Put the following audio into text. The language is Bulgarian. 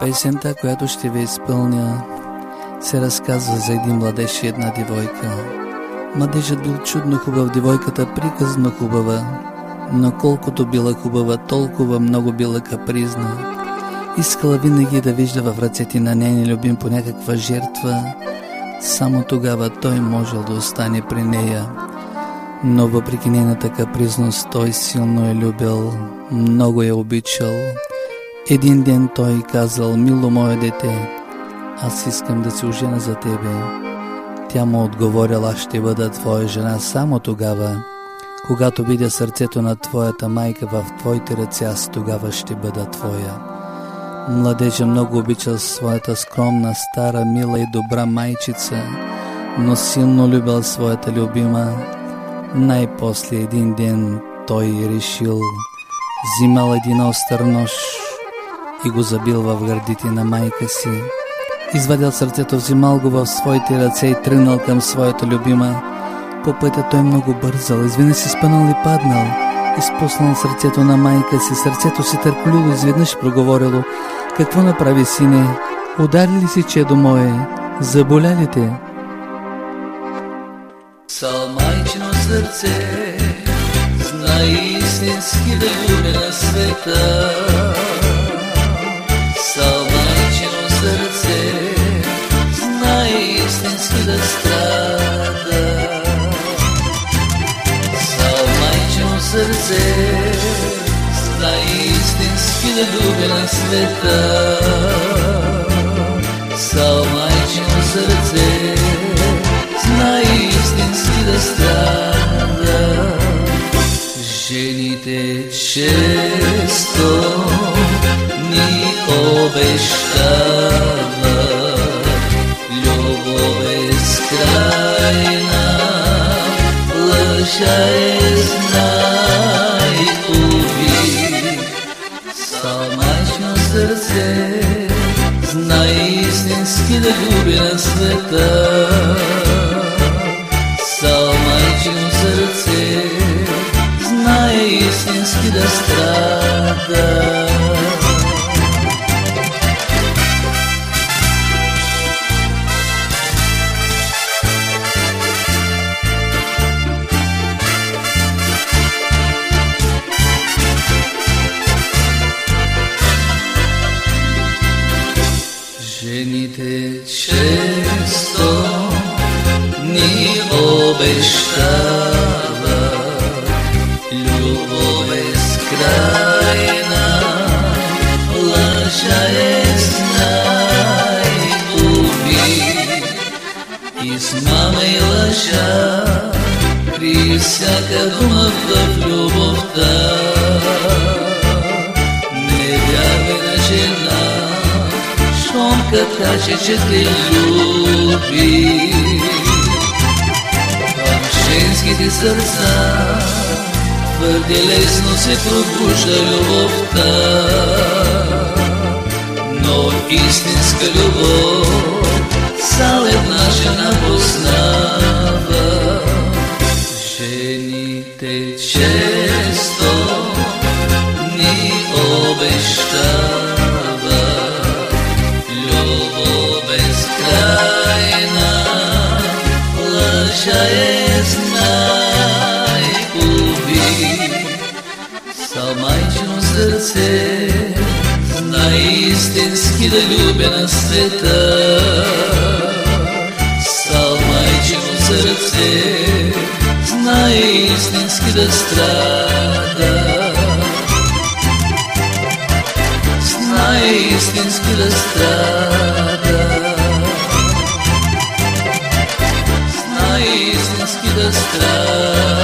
Песента, която ще ви изпълня, се разказва за един младеж и една девойка. Младежът бил чудно хубав, девойката приказно хубава, но колкото била хубава, толкова много била капризна. Искала винаги да вижда в ръцете на нейния любим по някаква жертва, само тогава той можел да остане при нея. Но въпреки нейната капризност, той силно е любил, много е обичал. Един ден той казал, мило мое дете, аз искам да се ожена за тебе. Тя му отговорила, аз ще бъда твоя жена само тогава, когато видя сърцето на твоята майка в твоите ръце, аз тогава ще бъда твоя. Младежа много обичал своята скромна, стара, мила и добра майчица, но силно любил своята любима. Най-после един ден той решил, взимал един остър нож и го забил в гърдите на майка си. Извадил сърцето, взимал го в своите ръце и тръгнал към своята любима. По пътя той много бързал, изведнъж си спънал и паднал. Изпуснал сърцето на майка си, сърцето си търколило, изведнъж проговорило. Какво направи, сине? Удари ли си чедо мое? Заболя ли те? Сал майчино сърце, знай истински да любя на света. Знай истински да страда. Сал майчино сърце, знай истински да любя на света. Сал майчино сърце, знай истински да страда. Жените често ни обещават знай, сърце, знай истински да на света. Салмачно сърце, знай истински да страда. Измама и лъжа при всяка дума в любовта. Не вярвай на жена, щом като каже, че те люби. В женските сърца твърде лесно се пробужда любовта, но истинска любов сал една жена познава. Жените често ни обещават любов безкрайна, лъжа е знай, уби. Салмайчино сърце, знай истински да любя на света. се знае истински да страда. Знае истински да страда. Знае истински да страда.